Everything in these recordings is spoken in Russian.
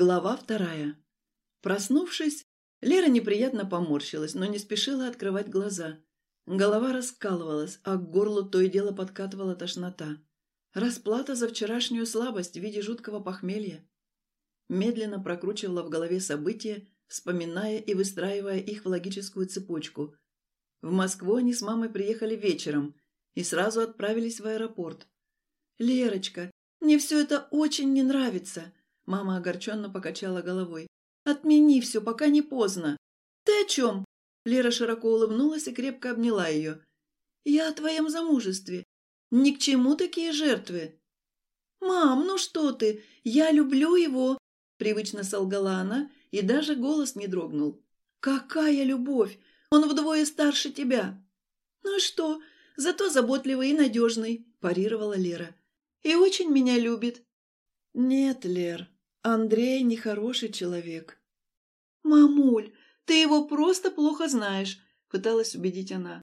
Глава вторая. Проснувшись, Лера неприятно поморщилась, но не спешила открывать глаза. Голова раскалывалась, а к горлу то и дело подкатывала тошнота. Расплата за вчерашнюю слабость в виде жуткого похмелья. Медленно прокручивала в голове события, вспоминая и выстраивая их в логическую цепочку. В Москву они с мамой приехали вечером и сразу отправились в аэропорт. «Лерочка, мне все это очень не нравится», Мама огорченно покачала головой. «Отмени все, пока не поздно». «Ты о чем?» Лера широко улыбнулась и крепко обняла ее. «Я о твоем замужестве. Ни к чему такие жертвы». «Мам, ну что ты? Я люблю его!» Привычно солгала она, и даже голос не дрогнул. «Какая любовь! Он вдвое старше тебя!» «Ну и что? Зато заботливый и надежный», – парировала Лера. «И очень меня любит». «Нет, Лер, Андрей нехороший человек. «Мамуль, ты его просто плохо знаешь», — пыталась убедить она.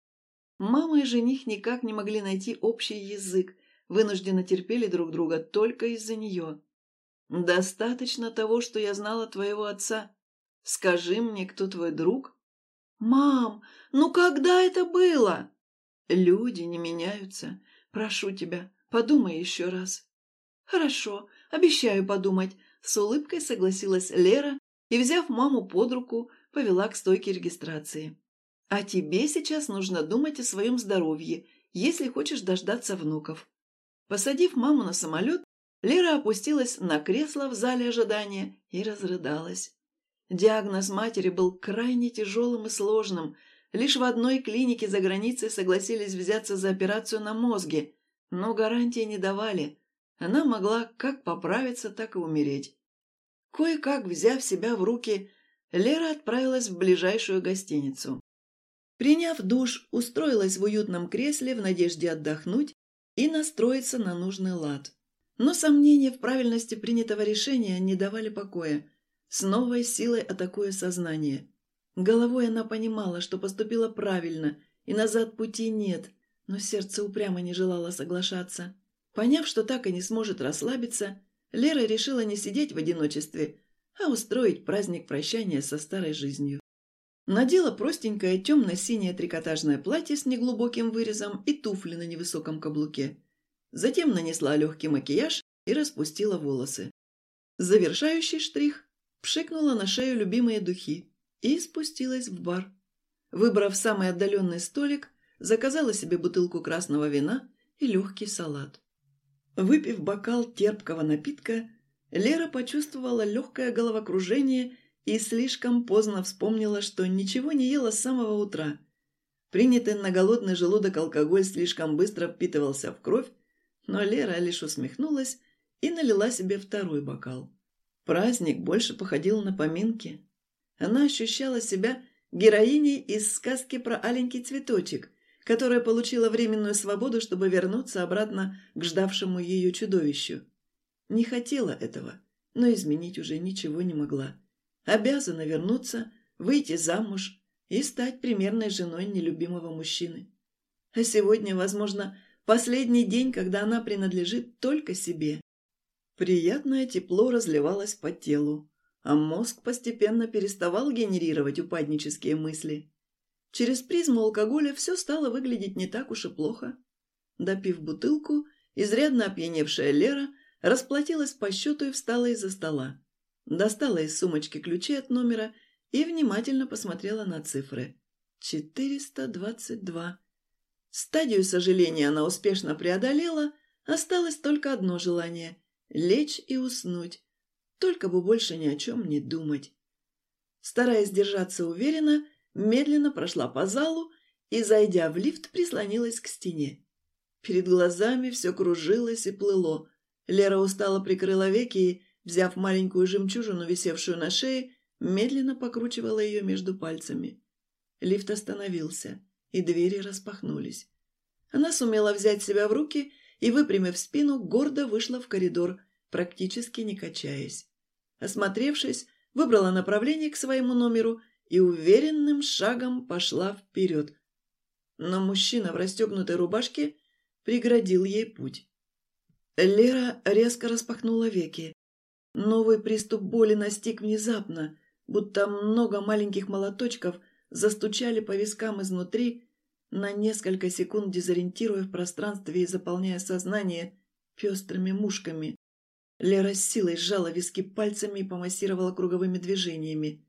Мама и жених никак не могли найти общий язык, вынужденно терпели друг друга только из-за нее. «Достаточно того, что я знала твоего отца. Скажи мне, кто твой друг?» «Мам, ну когда это было?» «Люди не меняются. Прошу тебя, подумай еще раз». «Хорошо, обещаю подумать. С улыбкой согласилась Лера и, взяв маму под руку, повела к стойке регистрации. «А тебе сейчас нужно думать о своем здоровье, если хочешь дождаться внуков». Посадив маму на самолет, Лера опустилась на кресло в зале ожидания и разрыдалась. Диагноз матери был крайне тяжелым и сложным. Лишь в одной клинике за границей согласились взяться за операцию на мозге, но гарантии не давали. Она могла как поправиться, так и умереть. Кое-как взяв себя в руки, Лера отправилась в ближайшую гостиницу. Приняв душ, устроилась в уютном кресле в надежде отдохнуть и настроиться на нужный лад. Но сомнения в правильности принятого решения не давали покоя. С новой силой атакуя сознание. Головой она понимала, что поступила правильно, и назад пути нет, но сердце упрямо не желало соглашаться. Поняв, что так и не сможет расслабиться, Лера решила не сидеть в одиночестве, а устроить праздник прощания со старой жизнью. Надела простенькое темно-синее трикотажное платье с неглубоким вырезом и туфли на невысоком каблуке. Затем нанесла легкий макияж и распустила волосы. Завершающий штрих – пшикнула на шею любимые духи и спустилась в бар. Выбрав самый отдаленный столик, заказала себе бутылку красного вина и легкий салат. Выпив бокал терпкого напитка, Лера почувствовала легкое головокружение и слишком поздно вспомнила, что ничего не ела с самого утра. Принятый на голодный желудок алкоголь слишком быстро впитывался в кровь, но Лера лишь усмехнулась и налила себе второй бокал. Праздник больше походил на поминки. Она ощущала себя героиней из сказки про аленький цветочек, которая получила временную свободу, чтобы вернуться обратно к ждавшему ее чудовищу. Не хотела этого, но изменить уже ничего не могла. Обязана вернуться, выйти замуж и стать примерной женой нелюбимого мужчины. А сегодня, возможно, последний день, когда она принадлежит только себе. Приятное тепло разливалось по телу, а мозг постепенно переставал генерировать упаднические мысли. Через призму алкоголя все стало выглядеть не так уж и плохо. Допив бутылку, изрядно опьяневшая Лера расплатилась по счету и встала из-за стола. Достала из сумочки ключи от номера и внимательно посмотрела на цифры. 422. Стадию сожаления она успешно преодолела, осталось только одно желание – лечь и уснуть. Только бы больше ни о чем не думать. Стараясь держаться уверенно, медленно прошла по залу и, зайдя в лифт, прислонилась к стене. Перед глазами все кружилось и плыло. Лера устало прикрыла веки и, взяв маленькую жемчужину, висевшую на шее, медленно покручивала ее между пальцами. Лифт остановился, и двери распахнулись. Она сумела взять себя в руки и, выпрямив спину, гордо вышла в коридор, практически не качаясь. Осмотревшись, выбрала направление к своему номеру и уверенным шагом пошла вперед. Но мужчина в расстегнутой рубашке преградил ей путь. Лера резко распахнула веки. Новый приступ боли настиг внезапно, будто много маленьких молоточков застучали по вискам изнутри, на несколько секунд дезориентируя в пространстве и заполняя сознание пестрыми мушками. Лера с силой сжала виски пальцами и помассировала круговыми движениями.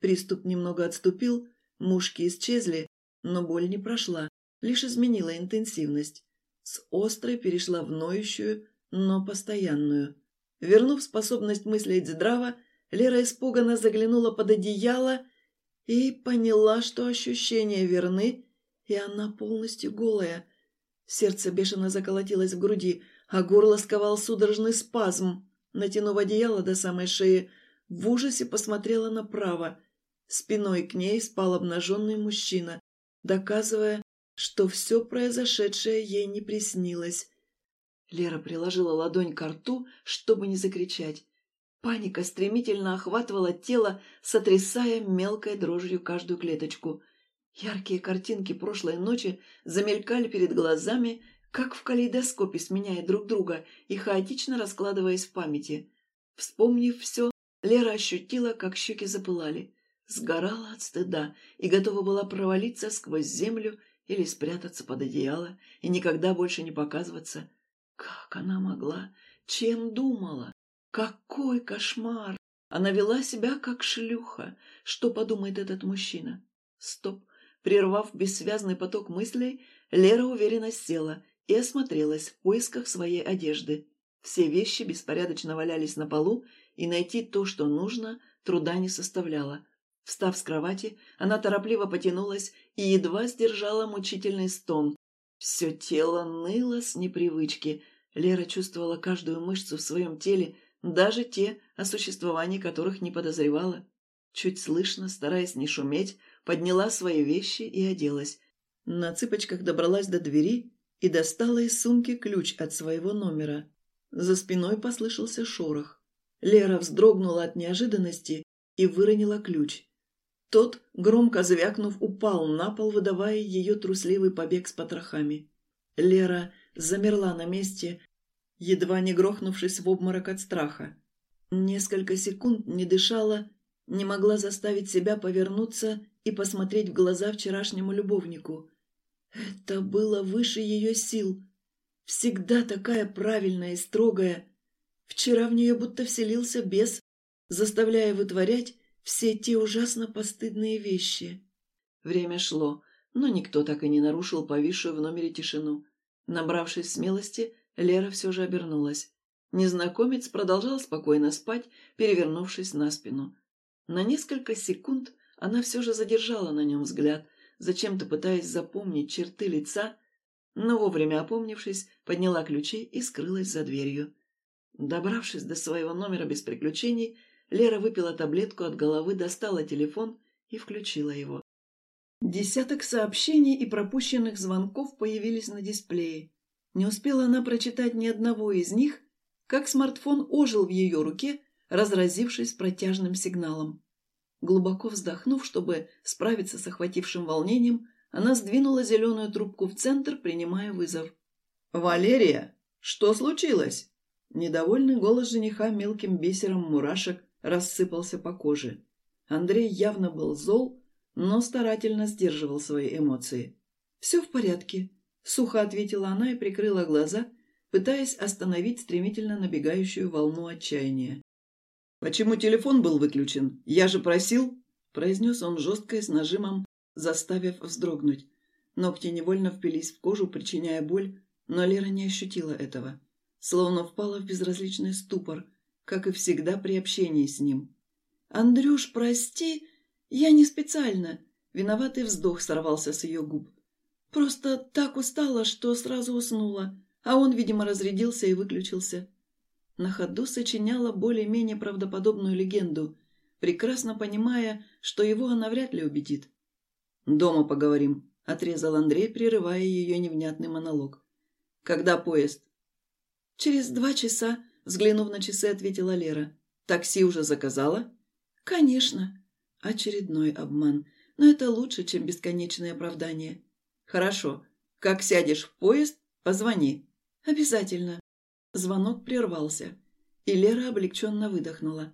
Приступ немного отступил, мушки исчезли, но боль не прошла, лишь изменила интенсивность. С острой перешла в ноющую, но постоянную. Вернув способность мыслить здраво, Лера испуганно заглянула под одеяло и поняла, что ощущения верны, и она полностью голая. Сердце бешено заколотилось в груди, а горло сковал судорожный спазм. Натянув одеяло до самой шеи, в ужасе посмотрела направо. Спиной к ней спал обнаженный мужчина, доказывая, что все произошедшее ей не приснилось. Лера приложила ладонь к рту, чтобы не закричать. Паника стремительно охватывала тело, сотрясая мелкой дрожью каждую клеточку. Яркие картинки прошлой ночи замелькали перед глазами, как в калейдоскопе, сменяя друг друга и хаотично раскладываясь в памяти. Вспомнив все, Лера ощутила, как щеки запылали, сгорала от стыда и готова была провалиться сквозь землю или спрятаться под одеяло и никогда больше не показываться. Как она могла? Чем думала? Какой кошмар! Она вела себя как шлюха. Что подумает этот мужчина? Стоп. Прервав бессвязный поток мыслей, Лера уверенно села и осмотрелась в поисках своей одежды. Все вещи беспорядочно валялись на полу, и найти то, что нужно, труда не составляло. Встав с кровати, она торопливо потянулась и едва сдержала мучительный стон. Все тело ныло с непривычки. Лера чувствовала каждую мышцу в своем теле, даже те, о существовании которых не подозревала. Чуть слышно, стараясь не шуметь, подняла свои вещи и оделась. На цыпочках добралась до двери и достала из сумки ключ от своего номера. За спиной послышался шорох. Лера вздрогнула от неожиданности и выронила ключ. Тот, громко звякнув, упал на пол, выдавая ее трусливый побег с потрохами. Лера замерла на месте, едва не грохнувшись в обморок от страха. Несколько секунд не дышала, не могла заставить себя повернуться и посмотреть в глаза вчерашнему любовнику. Это было выше ее сил. Всегда такая правильная и строгая. Вчера в нее будто вселился бес, заставляя вытворять все те ужасно постыдные вещи. Время шло, но никто так и не нарушил повисшую в номере тишину. Набравшись смелости, Лера все же обернулась. Незнакомец продолжал спокойно спать, перевернувшись на спину. На несколько секунд она все же задержала на нем взгляд, зачем-то пытаясь запомнить черты лица, но вовремя опомнившись, подняла ключи и скрылась за дверью. Добравшись до своего номера без приключений, Лера выпила таблетку от головы, достала телефон и включила его. Десяток сообщений и пропущенных звонков появились на дисплее. Не успела она прочитать ни одного из них, как смартфон ожил в ее руке, разразившись протяжным сигналом. Глубоко вздохнув, чтобы справиться с охватившим волнением, она сдвинула зеленую трубку в центр, принимая вызов. «Валерия, что случилось?» Недовольный голос жениха мелким бисером мурашек рассыпался по коже. Андрей явно был зол, но старательно сдерживал свои эмоции. «Все в порядке», — сухо ответила она и прикрыла глаза, пытаясь остановить стремительно набегающую волну отчаяния. «Почему телефон был выключен? Я же просил!» — произнес он жестко и с нажимом, заставив вздрогнуть. Ногти невольно впились в кожу, причиняя боль, но Лера не ощутила этого. Словно впала в безразличный ступор, как и всегда при общении с ним. «Андрюш, прости, я не специально!» Виноватый вздох сорвался с ее губ. «Просто так устала, что сразу уснула, а он, видимо, разрядился и выключился». На ходу сочиняла более-менее правдоподобную легенду, прекрасно понимая, что его она вряд ли убедит. «Дома поговорим», — отрезал Андрей, прерывая ее невнятный монолог. «Когда поезд?» «Через два часа», — взглянув на часы, ответила Лера. «Такси уже заказала?» «Конечно». Очередной обман. Но это лучше, чем бесконечное оправдание. «Хорошо. Как сядешь в поезд, позвони». «Обязательно». Звонок прервался. и Лера облегченно выдохнула.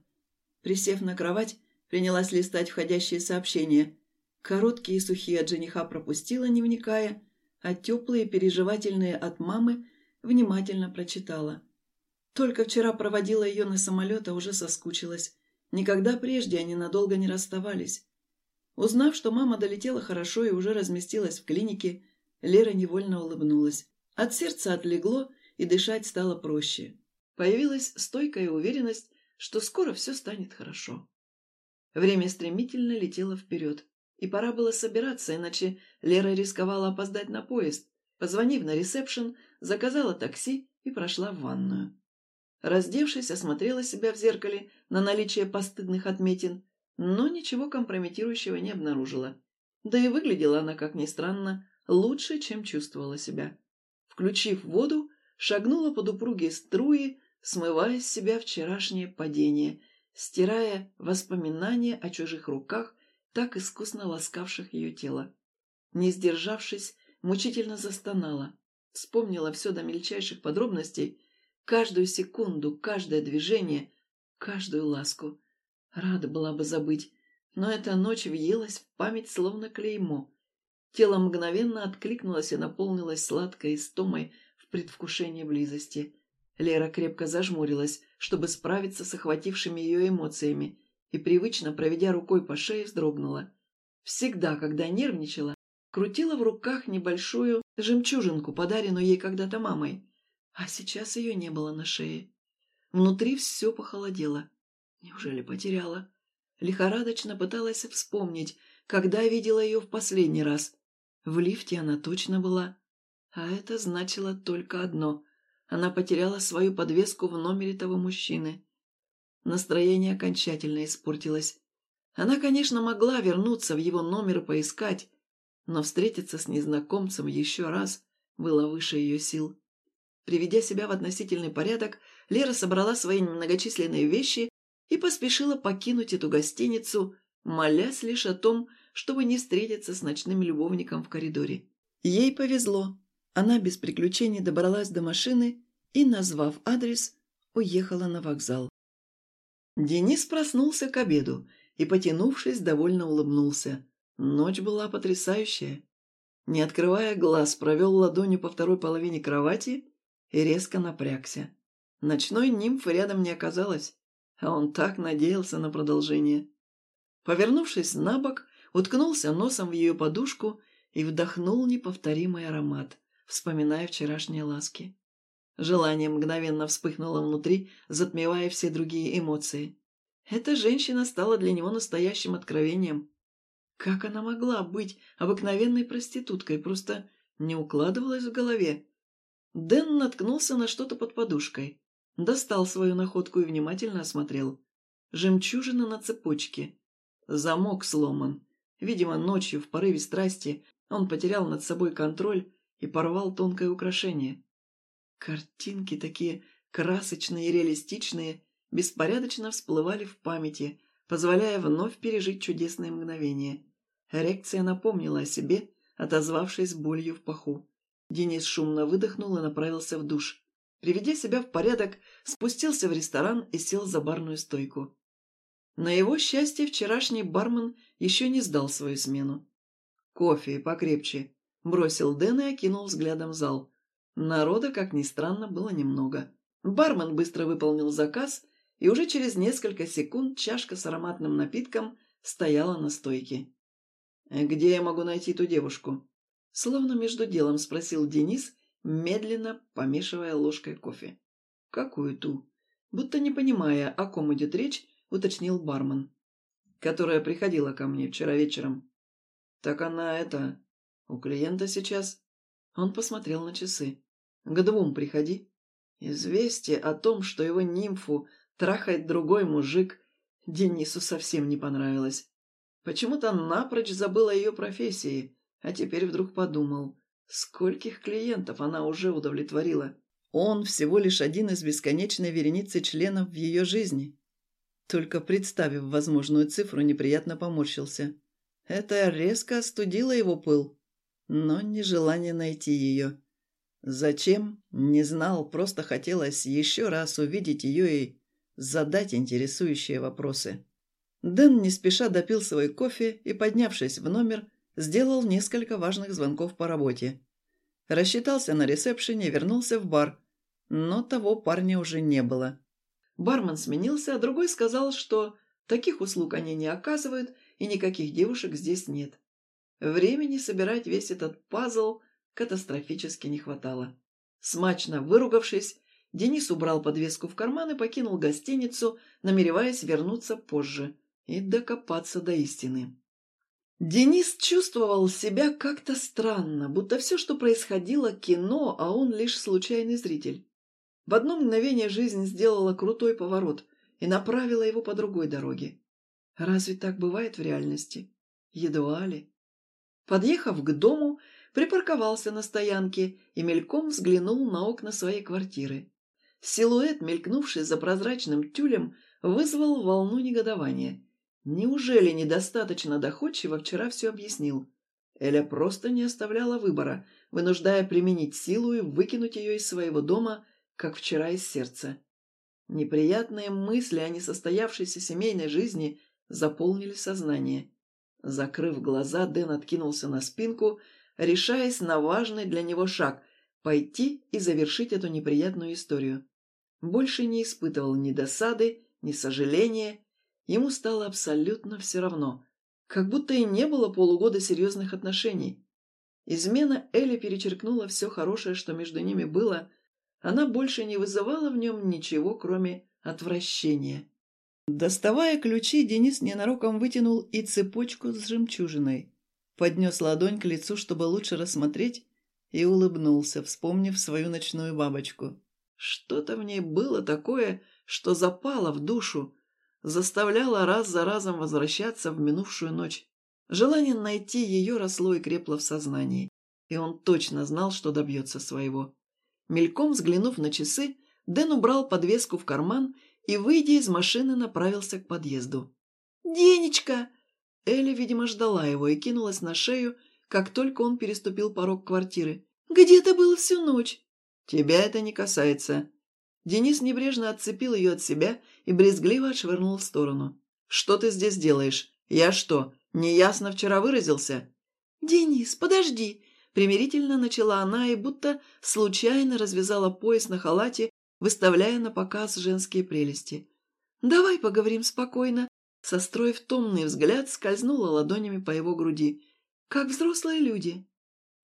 Присев на кровать, принялась листать входящие сообщения. Короткие и сухие от жениха пропустила, не вникая, а теплые, переживательные от мамы внимательно прочитала. Только вчера проводила ее на самолет, а уже соскучилась. Никогда прежде они надолго не расставались. Узнав, что мама долетела хорошо и уже разместилась в клинике, Лера невольно улыбнулась. От сердца отлегло, и дышать стало проще. Появилась стойкая уверенность, что скоро все станет хорошо. Время стремительно летело вперед. И пора было собираться, иначе Лера рисковала опоздать на поезд. Позвонив на ресепшн, заказала такси и прошла в ванную. Раздевшись, осмотрела себя в зеркале на наличие постыдных отметин, но ничего компрометирующего не обнаружила. Да и выглядела она, как ни странно, лучше, чем чувствовала себя. Включив воду, шагнула под упругие струи, смывая с себя вчерашнее падение, стирая воспоминания о чужих руках так искусно ласкавших ее тело. Не сдержавшись, мучительно застонала. Вспомнила все до мельчайших подробностей, каждую секунду, каждое движение, каждую ласку. Рада была бы забыть, но эта ночь въелась в память словно клеймо. Тело мгновенно откликнулось и наполнилось сладкой истомой в предвкушении близости. Лера крепко зажмурилась, чтобы справиться с охватившими ее эмоциями, и, привычно проведя рукой по шее, вздрогнула. Всегда, когда нервничала, крутила в руках небольшую жемчужинку, подаренную ей когда-то мамой. А сейчас ее не было на шее. Внутри все похолодело. Неужели потеряла? Лихорадочно пыталась вспомнить, когда видела ее в последний раз. В лифте она точно была. А это значило только одно. Она потеряла свою подвеску в номере того мужчины. Настроение окончательно испортилось. Она, конечно, могла вернуться в его номер и поискать, но встретиться с незнакомцем еще раз было выше ее сил. Приведя себя в относительный порядок, Лера собрала свои многочисленные вещи и поспешила покинуть эту гостиницу, молясь лишь о том, чтобы не встретиться с ночным любовником в коридоре. Ей повезло. Она без приключений добралась до машины и, назвав адрес, уехала на вокзал. Денис проснулся к обеду и, потянувшись, довольно улыбнулся. Ночь была потрясающая. Не открывая глаз, провел ладонью по второй половине кровати и резко напрягся. Ночной нимфы рядом не оказалось, а он так надеялся на продолжение. Повернувшись на бок, уткнулся носом в ее подушку и вдохнул неповторимый аромат, вспоминая вчерашние ласки. Желание мгновенно вспыхнуло внутри, затмевая все другие эмоции. Эта женщина стала для него настоящим откровением. Как она могла быть обыкновенной проституткой, просто не укладывалась в голове. Дэн наткнулся на что-то под подушкой. Достал свою находку и внимательно осмотрел. Жемчужина на цепочке. Замок сломан. Видимо, ночью в порыве страсти он потерял над собой контроль и порвал тонкое украшение. Картинки такие красочные и реалистичные беспорядочно всплывали в памяти, позволяя вновь пережить чудесные мгновения. Эрекция напомнила о себе, отозвавшись болью в паху. Денис шумно выдохнул и направился в душ. Приведя себя в порядок, спустился в ресторан и сел за барную стойку. На его счастье вчерашний бармен еще не сдал свою смену. «Кофе покрепче», — бросил Дэн и окинул взглядом зал. Народа, как ни странно, было немного. Бармен быстро выполнил заказ, и уже через несколько секунд чашка с ароматным напитком стояла на стойке. «Где я могу найти ту девушку?» Словно между делом спросил Денис, медленно помешивая ложкой кофе. «Какую ту?» Будто не понимая, о ком идет речь, уточнил бармен. «Которая приходила ко мне вчера вечером». «Так она это... У клиента сейчас...» Он посмотрел на часы. К двум приходи. Известие о том, что его нимфу трахает другой мужик, Денису совсем не понравилось. Почему-то напрочь забыл о ее профессии, а теперь вдруг подумал, скольких клиентов она уже удовлетворила. Он всего лишь один из бесконечной вереницы членов в ее жизни. Только представив возможную цифру, неприятно поморщился. Это резко остудило его пыл, но не желание найти ее. Зачем? Не знал, просто хотелось еще раз увидеть ее и задать интересующие вопросы. Дэн не спеша допил свой кофе и, поднявшись в номер, сделал несколько важных звонков по работе. Рассчитался на ресепшене, вернулся в бар, но того парня уже не было. Бармен сменился, а другой сказал, что таких услуг они не оказывают и никаких девушек здесь нет. Времени собирать весь этот пазл катастрофически не хватало. Смачно выругавшись, Денис убрал подвеску в карман и покинул гостиницу, намереваясь вернуться позже и докопаться до истины. Денис чувствовал себя как-то странно, будто все, что происходило, кино, а он лишь случайный зритель. В одно мгновение жизнь сделала крутой поворот и направила его по другой дороге. Разве так бывает в реальности? Едва ли. Подъехав к дому, припарковался на стоянке и мельком взглянул на окна своей квартиры. Силуэт, мелькнувший за прозрачным тюлем, вызвал волну негодования. Неужели недостаточно доходчиво вчера все объяснил? Эля просто не оставляла выбора, вынуждая применить силу и выкинуть ее из своего дома, как вчера из сердца. Неприятные мысли о несостоявшейся семейной жизни заполнили сознание. Закрыв глаза, Дэн откинулся на спинку, решаясь на важный для него шаг – пойти и завершить эту неприятную историю. Больше не испытывал ни досады, ни сожаления. Ему стало абсолютно все равно. Как будто и не было полугода серьезных отношений. Измена Элли перечеркнула все хорошее, что между ними было. Она больше не вызывала в нем ничего, кроме отвращения. Доставая ключи, Денис ненароком вытянул и цепочку с жемчужиной. Поднес ладонь к лицу, чтобы лучше рассмотреть, и улыбнулся, вспомнив свою ночную бабочку. Что-то в ней было такое, что запало в душу, заставляло раз за разом возвращаться в минувшую ночь. Желание найти ее росло и крепло в сознании, и он точно знал, что добьется своего. Мельком взглянув на часы, Дэн убрал подвеску в карман и, выйдя из машины, направился к подъезду. «Денечка!» Элли, видимо, ждала его и кинулась на шею, как только он переступил порог квартиры. «Где ты был всю ночь?» «Тебя это не касается». Денис небрежно отцепил ее от себя и брезгливо отшвырнул в сторону. «Что ты здесь делаешь? Я что, неясно вчера выразился?» «Денис, подожди!» Примирительно начала она и будто случайно развязала пояс на халате, выставляя на показ женские прелести. «Давай поговорим спокойно», состроив томный взгляд, скользнула ладонями по его груди. «Как взрослые люди».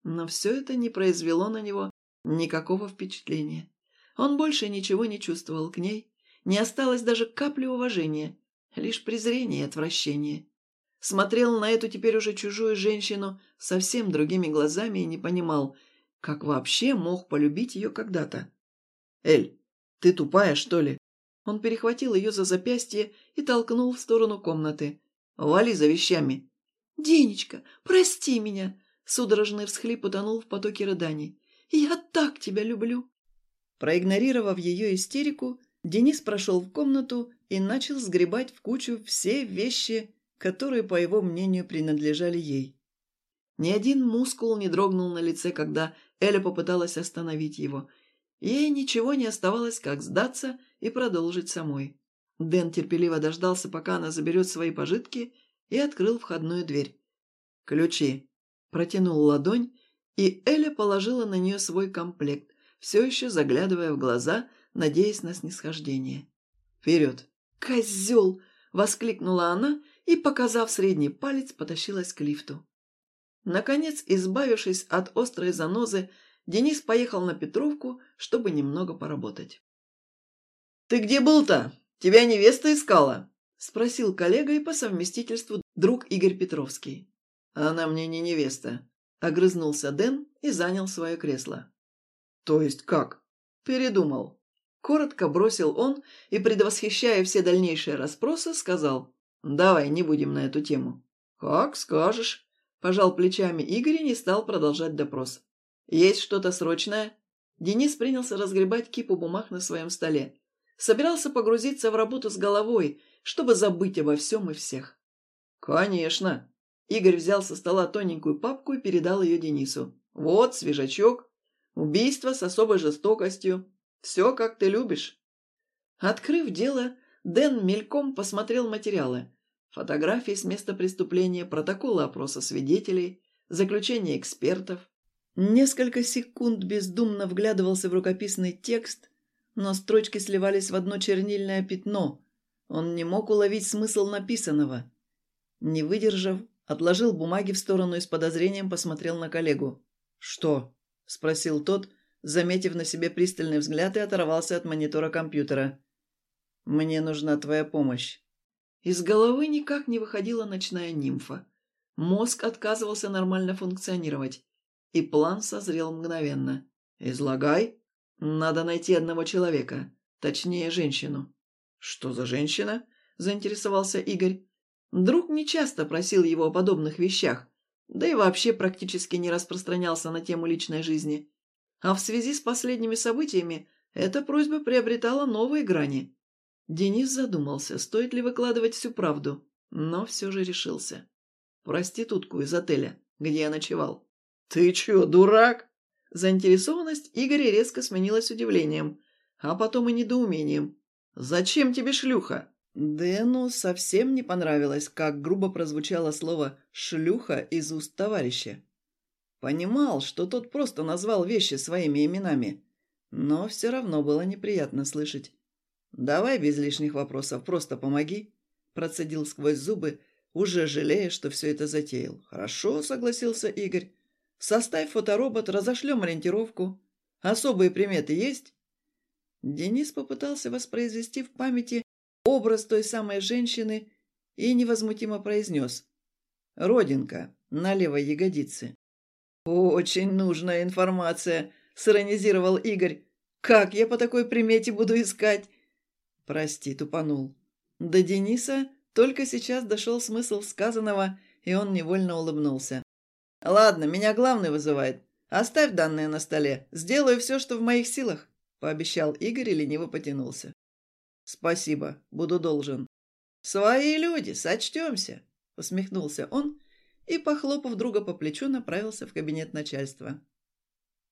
Но все это не произвело на него Никакого впечатления. Он больше ничего не чувствовал к ней, не осталось даже капли уважения, лишь презрение и отвращение. Смотрел на эту теперь уже чужую женщину совсем другими глазами и не понимал, как вообще мог полюбить ее когда-то. «Эль, ты тупая, что ли?» Он перехватил ее за запястье и толкнул в сторону комнаты. «Вали за вещами!» «Денечка, прости меня!» Судорожный всхлип утонул в потоке рыданий. Я так тебя люблю!» Проигнорировав ее истерику, Денис прошел в комнату и начал сгребать в кучу все вещи, которые, по его мнению, принадлежали ей. Ни один мускул не дрогнул на лице, когда Эля попыталась остановить его. Ей ничего не оставалось, как сдаться и продолжить самой. Дэн терпеливо дождался, пока она заберет свои пожитки, и открыл входную дверь. «Ключи!» Протянул ладонь, и Эля положила на нее свой комплект, все еще заглядывая в глаза, надеясь на снисхождение. «Вперед!» «Козел!» — воскликнула она и, показав средний палец, потащилась к лифту. Наконец, избавившись от острой занозы, Денис поехал на Петровку, чтобы немного поработать. «Ты где был-то? Тебя невеста искала?» — спросил коллега и по совместительству друг Игорь Петровский. «Она мне не невеста», Огрызнулся Дэн и занял свое кресло. «То есть как?» «Передумал». Коротко бросил он и, предвосхищая все дальнейшие расспросы, сказал «Давай, не будем на эту тему». «Как скажешь», – пожал плечами Игорь и не стал продолжать допрос. «Есть что-то срочное?» Денис принялся разгребать кипу бумаг на своем столе. Собирался погрузиться в работу с головой, чтобы забыть обо всем и всех. «Конечно», Игорь взял со стола тоненькую папку и передал ее Денису. «Вот, свежачок. Убийство с особой жестокостью. Все, как ты любишь». Открыв дело, Дэн мельком посмотрел материалы. Фотографии с места преступления, протоколы опроса свидетелей, заключения экспертов. Несколько секунд бездумно вглядывался в рукописный текст, но строчки сливались в одно чернильное пятно. Он не мог уловить смысл написанного. Не выдержав, отложил бумаги в сторону и с подозрением посмотрел на коллегу. «Что?» – спросил тот, заметив на себе пристальный взгляд и оторвался от монитора компьютера. «Мне нужна твоя помощь». Из головы никак не выходила ночная нимфа. Мозг отказывался нормально функционировать, и план созрел мгновенно. «Излагай. Надо найти одного человека, точнее, женщину». «Что за женщина?» – заинтересовался Игорь. Друг нечасто просил его о подобных вещах, да и вообще практически не распространялся на тему личной жизни. А в связи с последними событиями эта просьба приобретала новые грани. Денис задумался, стоит ли выкладывать всю правду, но все же решился. Проститутку из отеля, где я ночевал. «Ты чё, дурак?» Заинтересованность Игоря резко сменилась удивлением, а потом и недоумением. «Зачем тебе шлюха?» Дэну совсем не понравилось, как грубо прозвучало слово «шлюха» из уст товарища. Понимал, что тот просто назвал вещи своими именами, но все равно было неприятно слышать. «Давай без лишних вопросов, просто помоги», – процедил сквозь зубы, уже жалея, что все это затеял. «Хорошо», – согласился Игорь. «Составь фоторобот, разошлем ориентировку. Особые приметы есть?» Денис попытался воспроизвести в памяти образ той самой женщины и невозмутимо произнес. «Родинка на левой ягодице». «Очень нужная информация», — сиронизировал Игорь. «Как я по такой примете буду искать?» «Прости, тупанул». До Дениса только сейчас дошел смысл сказанного, и он невольно улыбнулся. «Ладно, меня главный вызывает. Оставь данные на столе. Сделаю все, что в моих силах», — пообещал Игорь и лениво потянулся. «Спасибо, буду должен». «Свои люди, сочтемся», — усмехнулся он и, похлопав друга по плечу, направился в кабинет начальства.